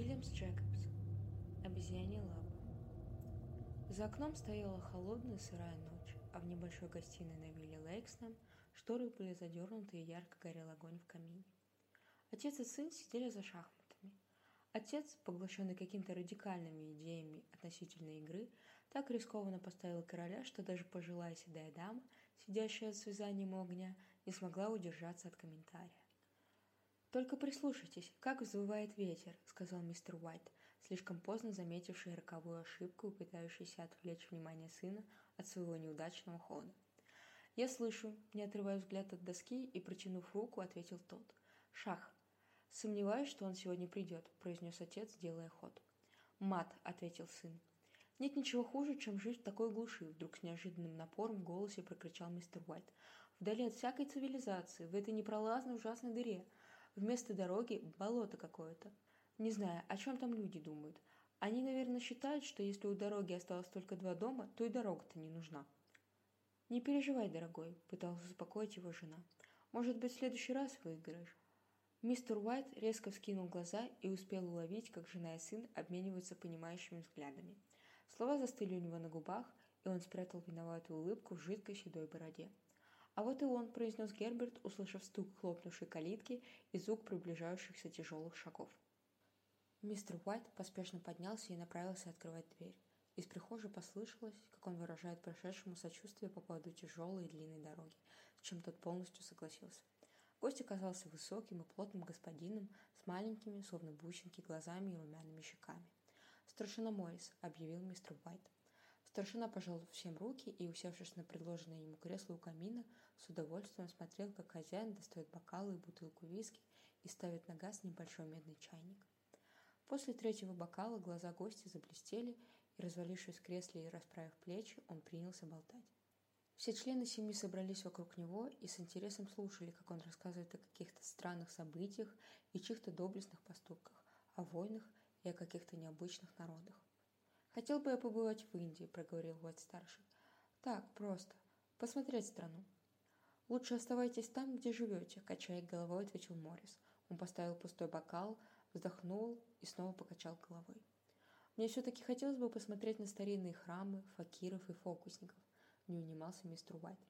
Уильямс Джекобс. Обезьянья лапа. За окном стояла холодная сырая ночь, а в небольшой гостиной на вилле Лейкснам шторы были задернуты и ярко горел огонь в камине. Отец и сын сидели за шахматами. Отец, поглощенный какими-то радикальными идеями относительно игры, так рискованно поставил короля, что даже пожилая седая дама, сидящая с вязанием у огня, не смогла удержаться от комментария. «Только прислушайтесь, как взвывает ветер», — сказал мистер Уайт, слишком поздно заметивший роковую ошибку и пытающийся отвлечь внимание сына от своего неудачного хода. «Я слышу», — не отрывая взгляд от доски и, протянув руку, ответил тот. «Шах». «Сомневаюсь, что он сегодня придет», — произнес отец, делая ход. «Мат», — ответил сын. «Нет ничего хуже, чем жить в такой глуши», — вдруг с неожиданным напором в голосе прокричал мистер Уайт. «Вдали от всякой цивилизации, в этой непролазной ужасной дыре. Вместо дороги болото какое-то. Не знаю, о чем там люди думают. Они, наверное, считают, что если у дороги осталось только два дома, то и дорога-то не нужна. «Не переживай, дорогой», — пыталась успокоить его жена. «Может быть, в следующий раз выиграешь». Мистер Уайт резко вскинул глаза и успел уловить, как жена и сын обмениваются понимающими взглядами. Слова застыли у него на губах, и он спрятал виноватую улыбку в жидкой седой бороде. «А вот и он», — произнес Герберт, услышав стук хлопнувшей калитки и звук приближающихся тяжелых шагов. Мистер Уайт поспешно поднялся и направился открывать дверь. Из прихожей послышалось, как он выражает прошедшему сочувствие по поводу тяжелой и длинной дороги, с чем тот полностью согласился. Гость оказался высоким и плотным господином с маленькими, словно бусинки, глазами и румяными щеками. «Старшина Моррис», — объявил мистер Уайт. Старшина пожал всем руки и, усевшись на предложенное ему кресло у камина, с удовольствием смотрел, как хозяин достает бокалы и бутылку виски и ставит на газ небольшой медный чайник. После третьего бокала глаза гостя заблестели, и, развалившись в кресле и расправив плечи, он принялся болтать. Все члены семьи собрались вокруг него и с интересом слушали, как он рассказывает о каких-то странных событиях и чьих-то доблестных поступках, о войнах и о каких-то необычных народах. «Хотел бы я побывать в Индии», — проговорил Уайт-старший. «Так, просто. Посмотреть страну». «Лучше оставайтесь там, где живете», — качая головой, ответил Моррис. Он поставил пустой бокал, вздохнул и снова покачал головой. «Мне все-таки хотелось бы посмотреть на старинные храмы, факиров и фокусников», — не унимался мистер Уайт.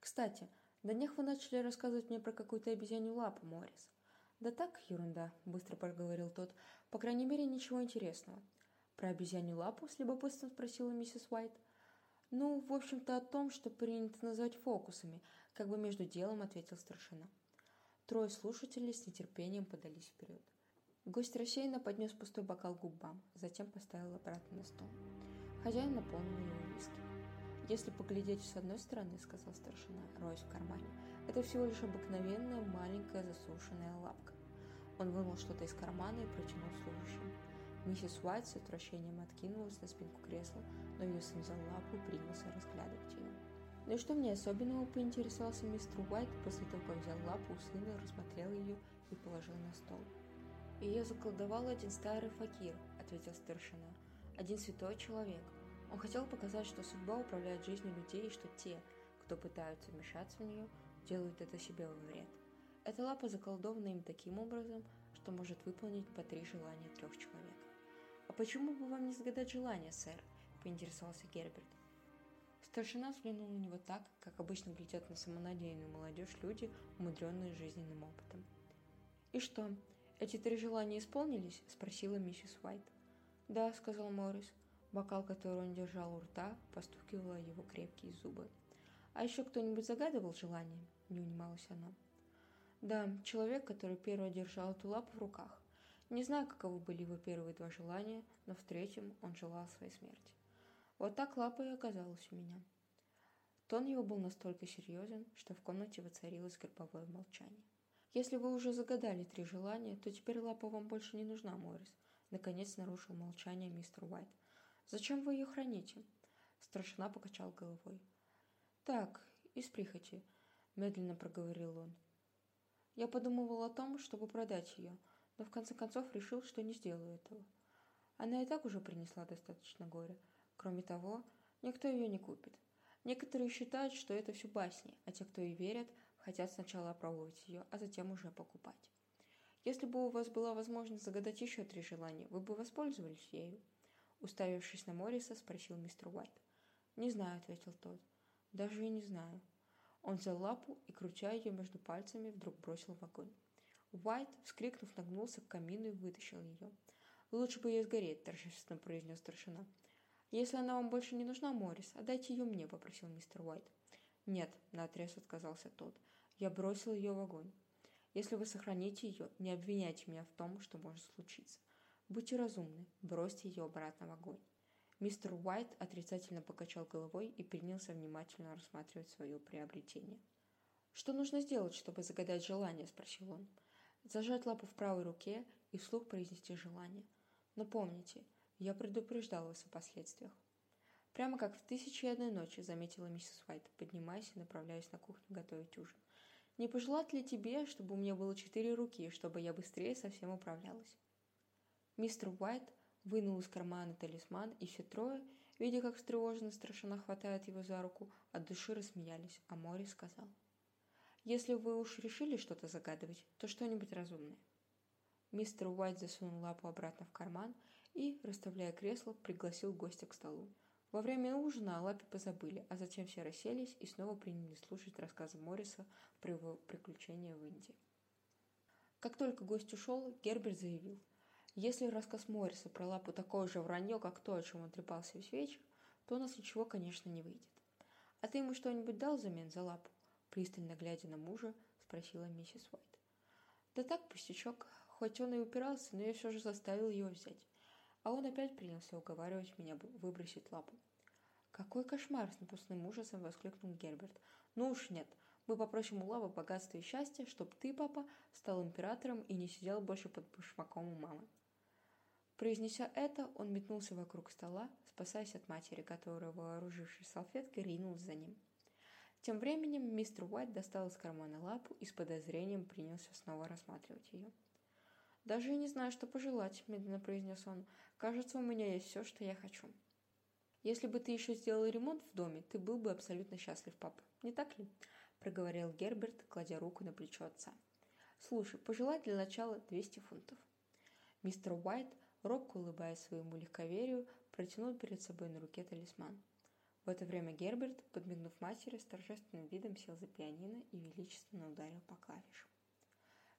«Кстати, на днях вы начали рассказывать мне про какую-то обезьянью лапу, Моррис». «Да так, ерунда», — быстро проговорил тот. «По крайней мере, ничего интересного. «Про обезьянью лапу?» – с любопытством спросила миссис Уайт. «Ну, в общем-то, о том, что принято называть фокусами», – как бы между делом ответил старшина. Трое слушателей с нетерпением подались вперед. Гость рассеянно поднес пустой бокал к губам, затем поставил обратно на стол. Хозяин наполнил его виски. «Если поглядеть с одной стороны, — сказал старшина, роясь в кармане, — это всего лишь обыкновенная маленькая засушенная лапка». Он вынул что-то из кармана и протянул служащему. Миссис Уайт с отвращением откинулась на спинку кресла, но ее взял лапу и принялся разглядывать ее. «Ну и что мне особенного?» – поинтересовался мистер Уайт, после того, как взял лапу у сына, рассмотрел ее и положил на стол. «Ее заколдовал один старый факир», – ответил старшина. «Один святой человек. Он хотел показать, что судьба управляет жизнью людей и что те, кто пытаются вмешаться в нее, делают это себе во вред. Эта лапа заколдована им таким образом, что может выполнить по три желания трех человек. «А почему бы вам не загадать желание, сэр?» – поинтересовался Герберт. Старшина взглянул на него так, как обычно глядят на самонадеянную молодежь люди, умудренные жизненным опытом. «И что, эти три желания исполнились?» – спросила миссис Уайт. «Да», – сказал Моррис. Бокал, который он держал у рта, постукивало его крепкие зубы. «А еще кто-нибудь загадывал желание?» – не унималась она. «Да, человек, который первый держал эту лапу в руках. Не знаю, каковы были его первые два желания, но в третьем он желал своей смерти. Вот так лапа и оказалась у меня. Тон его был настолько серьезен, что в комнате воцарилось гробовое молчание. «Если вы уже загадали три желания, то теперь лапа вам больше не нужна, Моррис», наконец нарушил молчание мистер Уайт. «Зачем вы ее храните?» Старшина покачал головой. «Так, из прихоти», — медленно проговорил он. «Я подумывал о том, чтобы продать ее, — но в конце концов решил, что не сделаю этого. Она и так уже принесла достаточно горя. Кроме того, никто ее не купит. Некоторые считают, что это все басни, а те, кто и верят, хотят сначала опробовать ее, а затем уже покупать. Если бы у вас была возможность загадать еще три желания, вы бы воспользовались ею?» Уставившись на Морриса, спросил мистер Уайт. «Не знаю», — ответил тот. «Даже и не знаю». Он взял лапу и, крутя ее между пальцами, вдруг бросил в огонь. Уайт, вскрикнув, нагнулся к камину и вытащил ее. «Лучше бы ей сгореть», – торжественно произнес старшина. «Если она вам больше не нужна, Моррис, отдайте ее мне», – попросил мистер Уайт. «Нет», – наотрез отказался тот. «Я бросил ее в огонь. Если вы сохраните ее, не обвиняйте меня в том, что может случиться. Будьте разумны, бросьте ее обратно в огонь». Мистер Уайт отрицательно покачал головой и принялся внимательно рассматривать свое приобретение. «Что нужно сделать, чтобы загадать желание?» – спросил он. «Зажать лапу в правой руке и вслух произнести желание. Но помните, я предупреждал вас о последствиях. Прямо как в «Тысячи и одной ночи», заметила миссис Уайт, поднимаясь и направляясь на кухню готовить ужин. «Не пожелать ли тебе, чтобы у меня было четыре руки, чтобы я быстрее совсем управлялась?» Мистер Уайт вынул из кармана талисман, и все трое, видя, как встревоженно страшно хватает его за руку, от души рассмеялись, а Мори сказал. «Если вы уж решили что-то загадывать, то что-нибудь разумное». Мистер Уайт засунул лапу обратно в карман и, расставляя кресло, пригласил гостя к столу. Во время ужина о лапе позабыли, а затем все расселись и снова принялись слушать рассказы Морриса про его приключения в Индии. Как только гость ушел, Герберт заявил, если рассказ Морриса про лапу такое же вранье, как то, о чем он трепался весь вечер, то у нас ничего, конечно, не выйдет. «А ты ему что-нибудь дал взамен за лапу?» Пристально глядя на мужа, спросила миссис Уайт. «Да так, пустячок. Хоть он и упирался, но я все же заставил его взять. А он опять принялся уговаривать меня выбросить лапу. «Какой кошмар!» – с напускным ужасом воскликнул Герберт. «Ну уж нет, мы попросим у Лавы богатства и счастья, чтоб ты, папа, стал императором и не сидел больше под башмаком у мамы». Произнеся это, он метнулся вокруг стола, спасаясь от матери, которая, вооружившись салфеткой, ринулась за ним. Тем временем мистер Уайт достал из кармана лапу и с подозрением принялся снова рассматривать ее. «Даже и не знаю, что пожелать», – медленно произнес он. «Кажется, у меня есть все, что я хочу». «Если бы ты еще сделал ремонт в доме, ты был бы абсолютно счастлив, папа. Не так ли?» – проговорил Герберт, кладя руку на плечо отца. «Слушай, пожелай для начала 200 фунтов». Мистер Уайт, робко улыбаясь своему легковерию, протянул перед собой на руке талисман. В это время Герберт, подмигнув матери, с торжественным видом сел за пианино и величественно ударил по клавишам.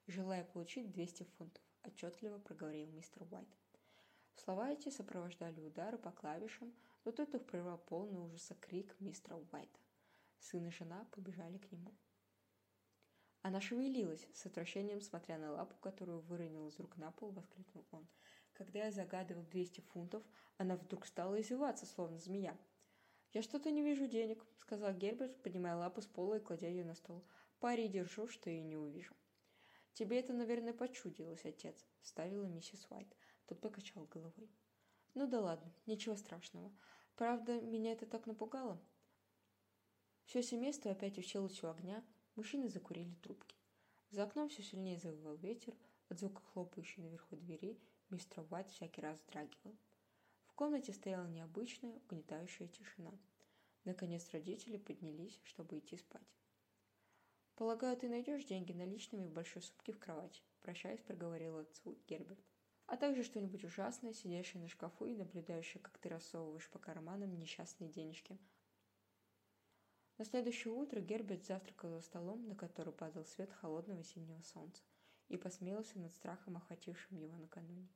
«Желая получить 200 фунтов», – отчетливо проговорил мистер Уайт. Слова эти сопровождали удары по клавишам, но тут их прервал полный ужаса крик мистера Уайта. Сын и жена побежали к нему. Она шевелилась, с отвращением смотря на лапу, которую выронил из рук на пол, воскликнул он. Когда я загадывал 200 фунтов, она вдруг стала извиваться, словно змея. «Я что-то не вижу денег», — сказал Герберт, поднимая лапу с пола и кладя ее на стол. «Пари держу, что и не увижу». «Тебе это, наверное, почудилось, отец», — ставила миссис Уайт. Тот покачал головой. «Ну да ладно, ничего страшного. Правда, меня это так напугало». Все семейство опять уселось у огня, мужчины закурили трубки. За окном все сильнее завывал ветер, от звука хлопающей наверху двери мистер Уайт всякий раз вздрагивал. Комнате стояла необычная, угнетающая тишина. Наконец родители поднялись, чтобы идти спать. «Полагаю, ты найдешь деньги наличными в большой сумке в кровати», – прощаясь, проговорил отцу Герберт. «А также что-нибудь ужасное, сидящее на шкафу и наблюдающее, как ты рассовываешь по карманам несчастные денежки». На следующее утро Герберт завтракал за столом, на который падал свет холодного зимнего солнца, и посмеялся над страхом, охватившим его накануне.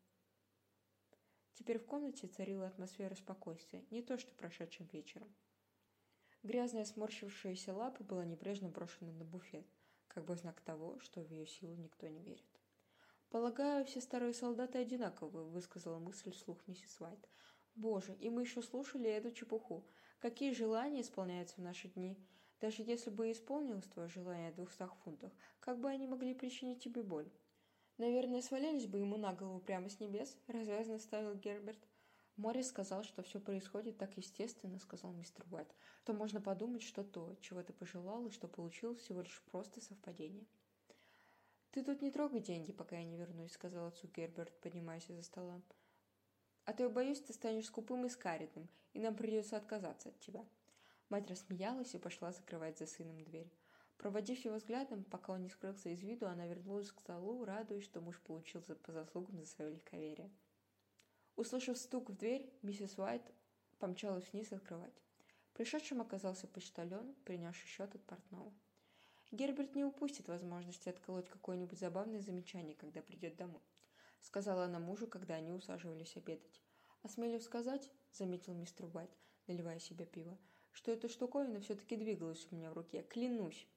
Теперь в комнате царила атмосфера спокойствия, не то что прошедшим вечером – Грязная сморщившаяся лапа была небрежно брошена на буфет, как бы знак того, что в ее силу никто не верит. «Полагаю, все старые солдаты одинаковые», — высказала мысль вслух миссис Уайт. «Боже, и мы еще слушали эту чепуху. Какие желания исполняются в наши дни? Даже если бы исполнилось твое желание о двухстах фунтах, как бы они могли причинить тебе боль?» «Наверное, свалились бы ему на голову прямо с небес», — развязно ставил Герберт. Моррис сказал, что все происходит так естественно, сказал мистер Уайт, то можно подумать, что то, чего ты пожелал и что получил, всего лишь просто совпадение. «Ты тут не трогай деньги, пока я не вернусь», — сказал отцу Герберт, поднимаясь из-за стола. «А то я боюсь, ты станешь скупым и скаридным, и нам придется отказаться от тебя». Мать рассмеялась и пошла закрывать за сыном дверь. Проводив его взглядом, пока он не скрылся из виду, она вернулась к столу, радуясь, что муж получил по заслугам за свое легковерие. Услышав стук в дверь, миссис Уайт помчалась вниз открывать. Пришедшим оказался почтальон, принявший счет от портного. Герберт не упустит возможности отколоть какое-нибудь забавное замечание, когда придет домой, сказала она мужу, когда они усаживались обедать. Осмелив сказать, заметил мистер Уайт, наливая себе пиво, что эта штуковина все-таки двигалась у меня в руке. Клянусь.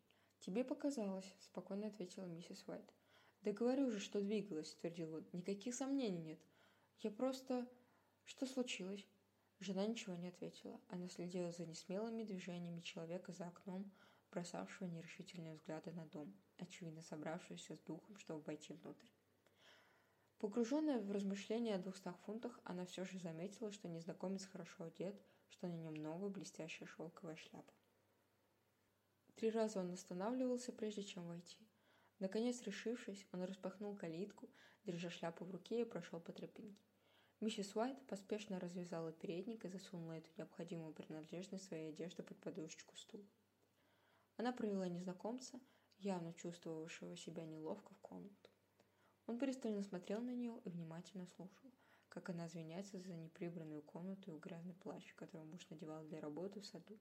Тебе показалось, спокойно ответила миссис Уайт. Да говорю же, что двигалась, твердил он. Никаких сомнений нет. Я просто... Что случилось? Жена ничего не ответила. Она следила за несмелыми движениями человека за окном, бросавшего нерешительные взгляды на дом, очевидно собравшегося с духом, чтобы войти внутрь. Погруженная в размышления о двухстах фунтах, она все же заметила, что незнакомец хорошо одет, что на нем новая блестящая шелковая шляпа. Три раза он останавливался, прежде чем войти. Наконец, решившись, он распахнул калитку, держа шляпу в руке и прошел по тропинке. Миссис Уайт поспешно развязала передник и засунула эту необходимую принадлежность своей одежды под подушечку стула. Она провела незнакомца, явно чувствовавшего себя неловко, в комнату. Он пристально смотрел на нее и внимательно слушал, как она извиняется за неприбранную комнату и грязный плащ, который муж надевал для работы в саду.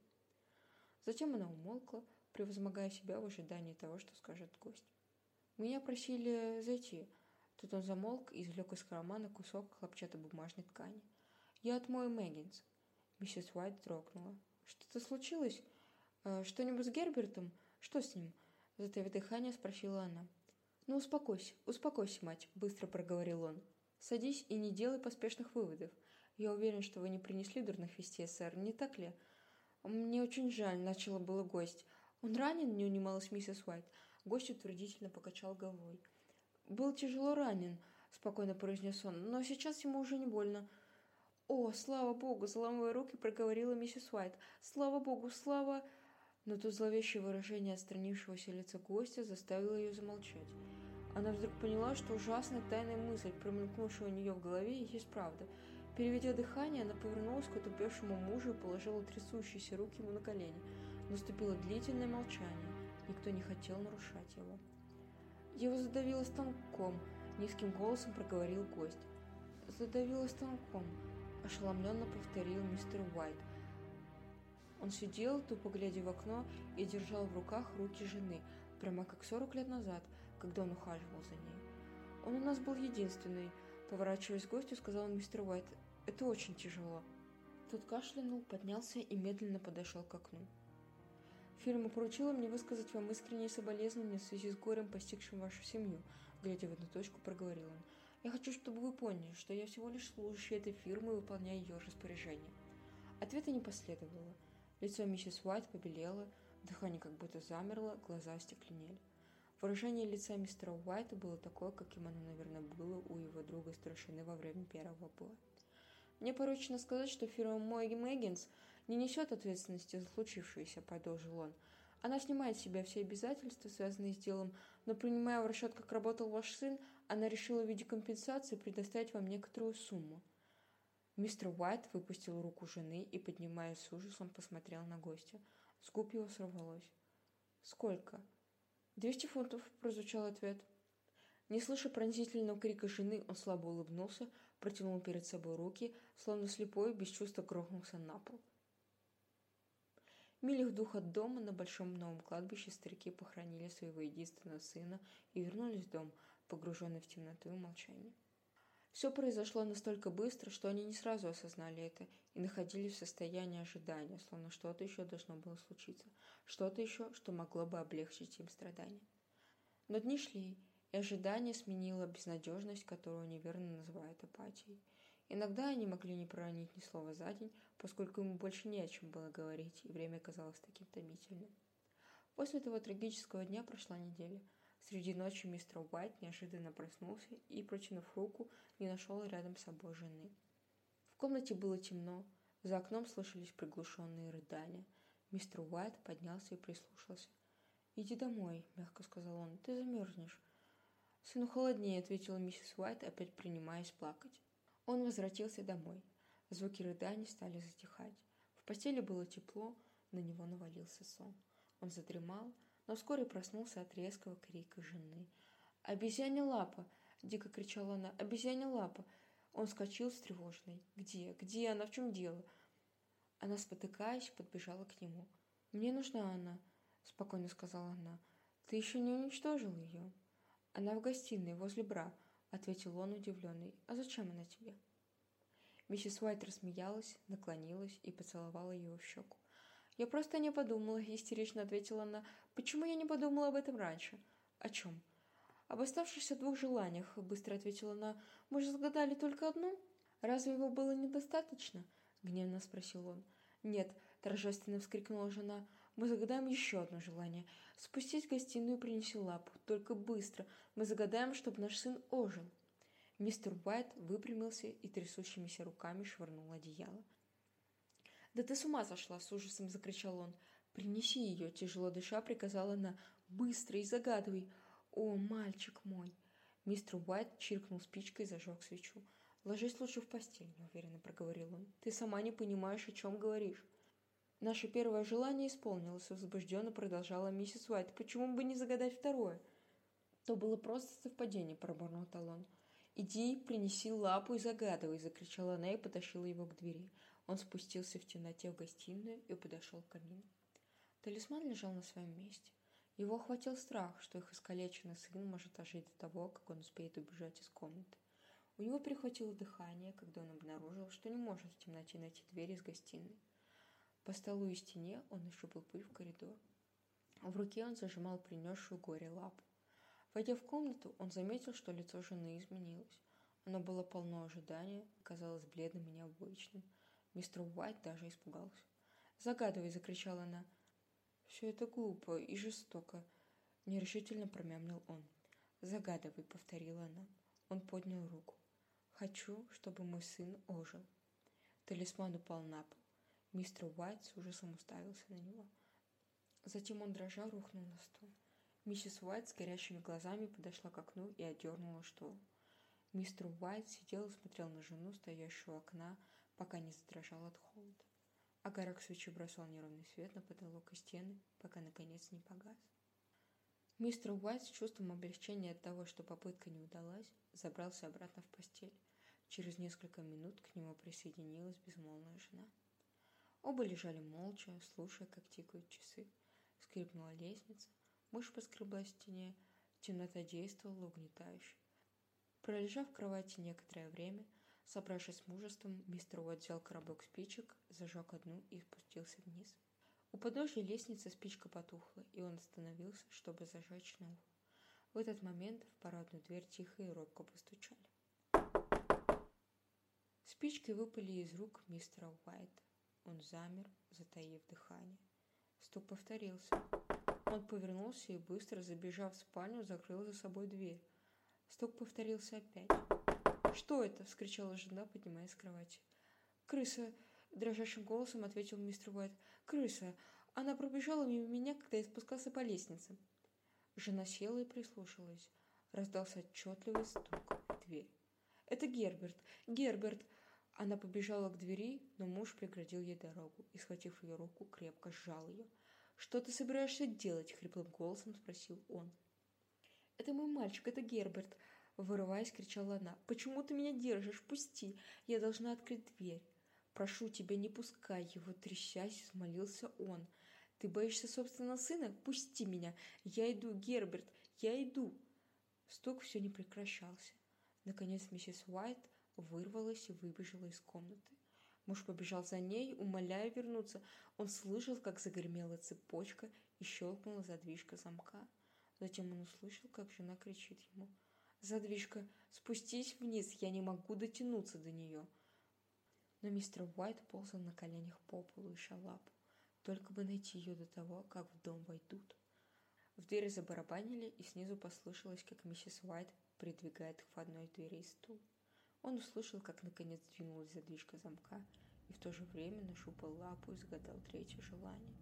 Затем она умолкла, превозмогая себя в ожидании того, что скажет гость. «Меня просили зайти». Тут он замолк и извлек из кармана кусок хлопчатобумажной ткани. «Я отмою Мэггинс». Миссис Уайт дрогнула. «Что-то случилось?» «Э, «Что-нибудь с Гербертом? Что с ним?» Затаив дыхание, спросила она. «Ну, успокойся, успокойся, мать», — быстро проговорил он. «Садись и не делай поспешных выводов. Я уверен, что вы не принесли дурных вестей, сэр, не так ли?» «Мне очень жаль», — начала было гость. «Он ранен?» — не унималась миссис Уайт. Гость утвердительно покачал головой. «Был тяжело ранен», — спокойно произнес он, — «но сейчас ему уже не больно». «О, слава богу!» — заламывая руки, проговорила миссис Уайт. «Слава богу! Слава...» но то зловещее выражение отстранившегося лица гостя заставило ее замолчать. Она вдруг поняла, что ужасная тайная мысль, промелькнувшая у нее в голове, есть правда. Переведя дыхание, она повернулась к утопевшему мужу и положила трясущиеся руки ему на колени. Наступило длительное молчание. Никто не хотел нарушать его. «Его задавило станком», — низким голосом проговорил гость. «Задавило станком», — ошеломленно повторил мистер Уайт. Он сидел, тупо глядя в окно, и держал в руках руки жены, прямо как сорок лет назад, когда он ухаживал за ней. Он у нас был единственный. Поворачиваясь к гостю, сказал мистер Уайт, «Это очень тяжело». Тот кашлянул, поднялся и медленно подошел к окну. «Фирма поручила мне высказать вам искренние соболезнования в связи с горем, постигшим вашу семью», глядя в одну точку, проговорил он. «Я хочу, чтобы вы поняли, что я всего лишь служащий этой фирмы и выполняю ее распоряжение». Ответа не последовало. Лицо миссис Уайт побелело, дыхание как будто замерло, глаза остекленели. Выражение лица мистера Уайта было такое, каким оно, наверное, было у его друга старшины во время первого боя. «Мне поручено сказать, что фирма Мойги Мэггинс не несет ответственности за случившееся», — продолжил он. «Она снимает с себя все обязательства, связанные с делом, но, принимая в расчет, как работал ваш сын, она решила в виде компенсации предоставить вам некоторую сумму. Мистер Уайт выпустил руку жены и, поднимаясь с ужасом, посмотрел на гостя. С губ его сорвалось. «Сколько?» «Двести фунтов», — прозвучал ответ. Не слыша пронзительного крика жены, он слабо улыбнулся, протянул перед собой руки, словно слепой, без чувства грохнулся на пол. Милях дух от дома на большом новом кладбище старики похоронили своего единственного сына и вернулись в дом, погруженный в темноту и молчание. Все произошло настолько быстро, что они не сразу осознали это и находились в состоянии ожидания, словно что-то еще должно было случиться, что-то еще, что могло бы облегчить им страдания. Но дни шли, и ожидание сменило безнадежность, которую неверно называют апатией. Иногда они могли не проронить ни слова за день, поскольку ему больше не о чем было говорить, и время казалось таким томительным. После этого трагического дня прошла неделя – Среди ночи мистер Уайт неожиданно проснулся и, протянув руку, не нашел рядом с собой жены. В комнате было темно, за окном слышались приглушенные рыдания. Мистер Уайт поднялся и прислушался. «Иди домой», — мягко сказал он, — «ты замерзнешь». «Сыну холоднее», — ответила миссис Уайт, опять принимаясь плакать. Он возвратился домой. Звуки рыданий стали затихать. В постели было тепло, на него навалился сон. Он задремал, но вскоре проснулся от резкого крика жены. «Обезьяня лапа!» — дико кричала она. «Обезьяня лапа!» Он вскочил встревоженный. «Где? Где она? В чем дело?» Она, спотыкаясь, подбежала к нему. «Мне нужна она», — спокойно сказала она. «Ты еще не уничтожил ее?» «Она в гостиной, возле бра», — ответил он, удивленный. «А зачем она тебе?» Миссис Уайт рассмеялась, наклонилась и поцеловала ее в щеку. «Я просто не подумала», — истерично ответила она. «Почему я не подумала об этом раньше?» «О чем?» «Об оставшихся двух желаниях», — быстро ответила она. «Мы же загадали только одну?» «Разве его было недостаточно?» — гневно спросил он. «Нет», — торжественно вскрикнула жена, — «мы загадаем еще одно желание. Спустись в гостиную и принеси лапу. Только быстро. Мы загадаем, чтобы наш сын ожил». Мистер Уайт выпрямился и трясущимися руками швырнул одеяло. «Да ты с ума сошла!» — с ужасом закричал он. «Принеси ее!» — тяжело дыша приказала она. «Быстро и загадывай!» «О, мальчик мой!» Мистер Уайт чиркнул спичкой и зажег свечу. «Ложись лучше в постель», — неуверенно проговорил он. «Ты сама не понимаешь, о чем говоришь». «Наше первое желание исполнилось», — возбужденно продолжала миссис Уайт. «Почему бы не загадать второе?» «То было просто совпадение», — пробормотал он. «Иди, принеси лапу и загадывай», — закричала она и потащила его к двери. Он спустился в темноте в гостиную и подошел к камину. Талисман лежал на своем месте. Его охватил страх, что их искалеченный сын может ожить до того, как он успеет убежать из комнаты. У него перехватило дыхание, когда он обнаружил, что не может в темноте найти дверь из гостиной. По столу и стене он нащупал пыль в коридор. В руке он зажимал принесшую горе лапу. Войдя в комнату, он заметил, что лицо жены изменилось. Оно было полно ожидания, казалось бледным и необычным. Мистер Уайт даже испугался. «Загадывай!» — закричала она. «Все это глупо и жестоко!» — нерешительно промямлил он. «Загадывай!» — повторила она. Он поднял руку. Хочу, чтобы мой сын ожил. Талисман упал на пол. Мистер Уайт с ужасом уставился на него. Затем он дрожа рухнул на стул. Миссис Уайт с горящими глазами подошла к окну и отдернула штору. Мистер Уайт сидел и смотрел на жену, стоящую у окна, пока не задрожал от холода. Огарок свечи бросал неровный свет на потолок и стены, пока наконец не погас. Мистер Уайт с чувством облегчения от того, что попытка не удалась, забрался обратно в постель. Через несколько минут к нему присоединилась безмолвная жена. Оба лежали молча, слушая, как тикают часы. Скрипнула лестница, мышь поскребла в стене, темнота действовала угнетающе. Пролежав в кровати некоторое время, собравшись с мужеством, мистер Уайт взял коробок спичек, зажег одну и спустился вниз. У подножия лестницы спичка потухла, и он остановился, чтобы зажечь новую. В этот момент в парадную дверь тихо и робко постучали. Спички выпали из рук мистера Уайта. Он замер, затаив дыхание. Стук повторился. Он повернулся и, быстро забежав в спальню, закрыл за собой дверь. Стук повторился опять. «Что это?» — вскричала жена, поднимаясь с кровати. «Крыса!» — дрожащим голосом ответил мистер Уайт. «Крыса! Она пробежала мимо меня, когда я спускался по лестнице». Жена села и прислушалась. Раздался отчетливый стук в дверь. «Это Герберт! Герберт!» Она побежала к двери, но муж преградил ей дорогу и, схватив ее руку, крепко сжал ее. «Что ты собираешься делать?» — хриплым голосом спросил он. «Это мой мальчик, это Герберт!» Вырываясь, кричала она. «Почему ты меня держишь? Пусти! Я должна открыть дверь!» «Прошу тебя, не пускай его!» Трясясь, взмолился он. «Ты боишься собственного сына? Пусти меня! Я иду, Герберт! Я иду!» Стук все не прекращался. Наконец миссис Уайт вырвалась и выбежала из комнаты. Муж побежал за ней, умоляя вернуться. Он слышал, как загремела цепочка и щелкнула задвижка замка. Затем он услышал, как жена кричит ему. «Задвижка, спустись вниз, я не могу дотянуться до нее!» Но мистер Уайт ползал на коленях по полу, ища лапу, только бы найти ее до того, как в дом войдут. В двери забарабанили, и снизу послышалось, как миссис Уайт придвигает к входной двери стул. Он услышал, как наконец двинулась задвижка замка, и в то же время нашупал лапу и загадал третье желание.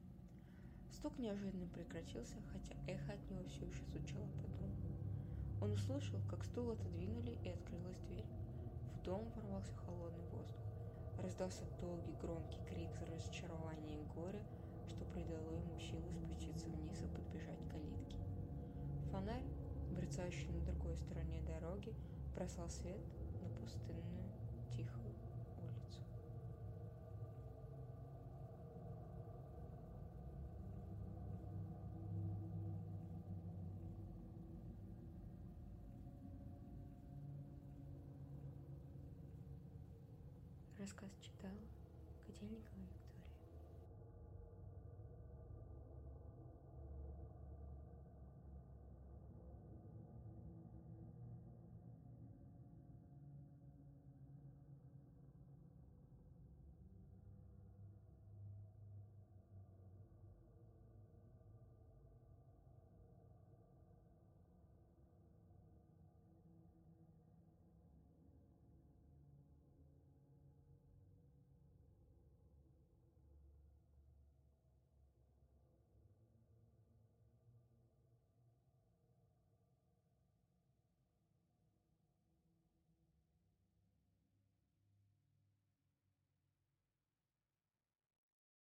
Стук неожиданно прекратился, хотя эхо от него все еще звучало по дому. Он услышал, как стул отодвинули и открылась дверь. В дом ворвался холодный воздух. Раздался долгий громкий крик разочарования и горя, что придало ему силы спуститься вниз и подбежать к фонарь, мерцающий на другой стороне дороги, бросал свет пустынную тихую улицу. Рассказ читала Виктория.